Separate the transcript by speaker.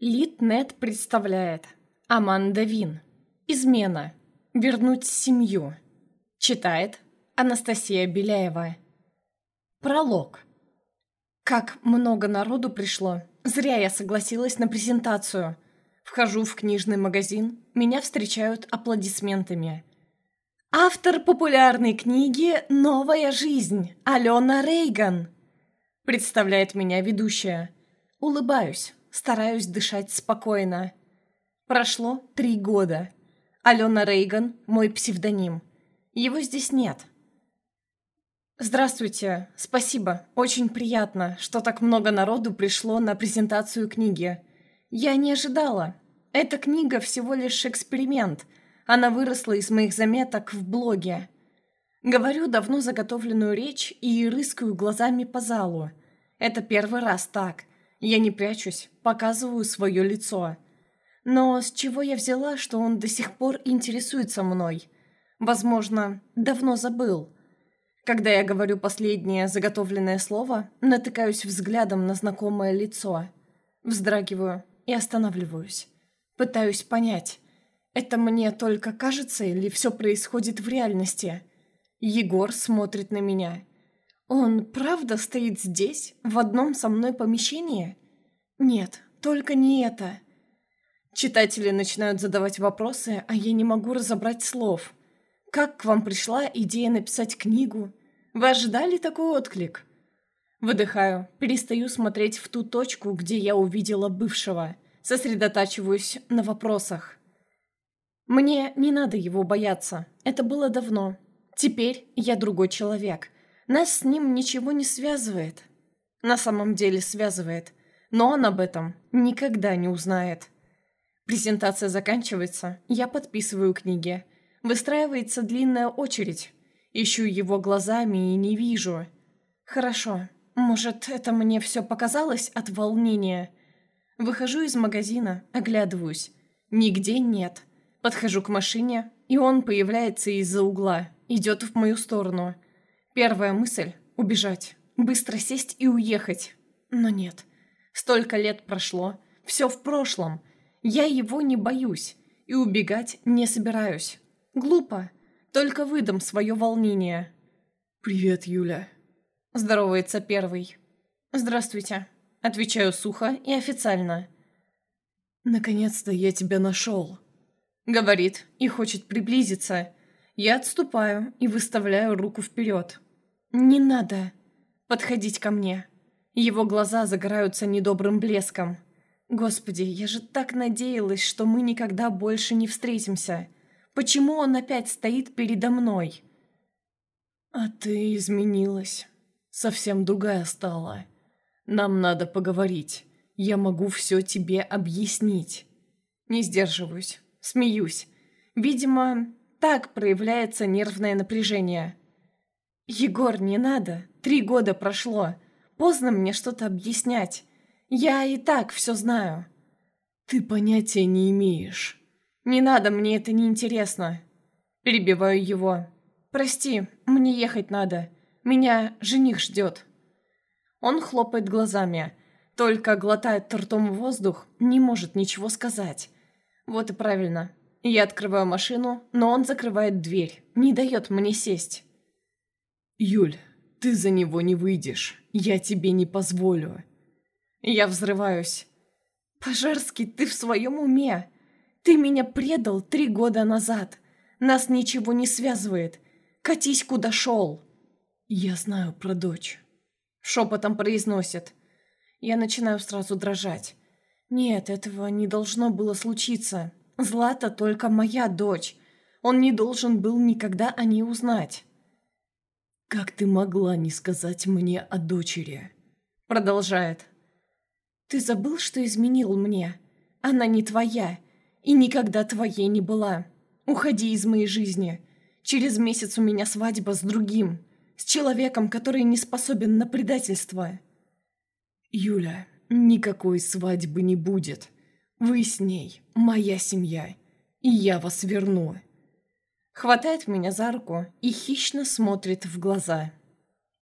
Speaker 1: Литнет представляет Аманда Вин. Измена. Вернуть семью. Читает Анастасия Беляева. Пролог. Как много народу пришло. Зря я согласилась на презентацию. Вхожу в книжный магазин. Меня встречают аплодисментами. Автор популярной книги «Новая жизнь» Алена Рейган. Представляет меня ведущая. Улыбаюсь стараюсь дышать спокойно. Прошло три года. Алена Рейган – мой псевдоним. Его здесь нет. Здравствуйте, спасибо, очень приятно, что так много народу пришло на презентацию книги. Я не ожидала. Эта книга всего лишь эксперимент. Она выросла из моих заметок в блоге. Говорю давно заготовленную речь и рыскаю глазами по залу. Это первый раз так. Я не прячусь, показываю свое лицо. Но с чего я взяла, что он до сих пор интересуется мной? Возможно, давно забыл. Когда я говорю последнее заготовленное слово, натыкаюсь взглядом на знакомое лицо. Вздрагиваю и останавливаюсь. Пытаюсь понять, это мне только кажется или все происходит в реальности? Егор смотрит на меня. Он правда стоит здесь, в одном со мной помещении? Нет, только не это. Читатели начинают задавать вопросы, а я не могу разобрать слов. Как к вам пришла идея написать книгу? Вы ожидали такой отклик? Выдыхаю, перестаю смотреть в ту точку, где я увидела бывшего. Сосредотачиваюсь на вопросах. Мне не надо его бояться. Это было давно. Теперь я другой человек. Нас с ним ничего не связывает. На самом деле связывает. Но он об этом никогда не узнает. Презентация заканчивается, я подписываю книги. Выстраивается длинная очередь. Ищу его глазами и не вижу. Хорошо, может, это мне все показалось от волнения. Выхожу из магазина, оглядываюсь. Нигде нет. Подхожу к машине, и он появляется из-за угла, идет в мою сторону – Первая мысль — убежать, быстро сесть и уехать. Но нет. Столько лет прошло, все в прошлом. Я его не боюсь и убегать не собираюсь. Глупо. Только выдам свое волнение.
Speaker 2: «Привет, Юля», —
Speaker 1: здоровается первый. «Здравствуйте», — отвечаю сухо и официально.
Speaker 2: «Наконец-то я тебя нашел», —
Speaker 1: говорит и хочет приблизиться. Я отступаю и выставляю руку вперед. «Не надо подходить ко мне». Его глаза загораются недобрым блеском. «Господи, я же так надеялась, что мы никогда больше не встретимся. Почему он опять стоит передо мной?»
Speaker 2: «А ты изменилась. Совсем другая стала. Нам надо поговорить. Я могу все тебе объяснить».
Speaker 1: Не сдерживаюсь, смеюсь. Видимо, так проявляется нервное напряжение. «Егор, не надо. Три года прошло. Поздно мне что-то объяснять. Я и так все знаю».
Speaker 2: «Ты понятия не имеешь».
Speaker 1: «Не надо, мне это не интересно. Перебиваю его. «Прости, мне ехать надо. Меня жених ждет». Он хлопает глазами, только глотает ртом воздух, не может ничего сказать. Вот и правильно. Я открываю машину, но он закрывает дверь, не дает мне сесть.
Speaker 2: «Юль, ты за него не выйдешь. Я тебе не позволю».
Speaker 1: Я взрываюсь. «Пожарский, ты в своем уме? Ты меня предал три года назад. Нас ничего не связывает. Катись, куда шел».
Speaker 2: «Я знаю про дочь», —
Speaker 1: шепотом произносит. Я начинаю сразу дрожать. «Нет, этого не должно было случиться. Злата только моя дочь. Он не должен был никогда о ней узнать».
Speaker 2: «Как ты могла не сказать мне о дочери?»
Speaker 1: Продолжает. «Ты забыл, что изменил мне? Она не твоя и никогда твоей не была. Уходи из моей жизни. Через месяц у меня свадьба с другим, с человеком, который не способен на предательство».
Speaker 2: «Юля, никакой свадьбы не будет. Вы с ней моя семья, и я вас верну»
Speaker 1: хватает меня за руку и хищно смотрит в глаза.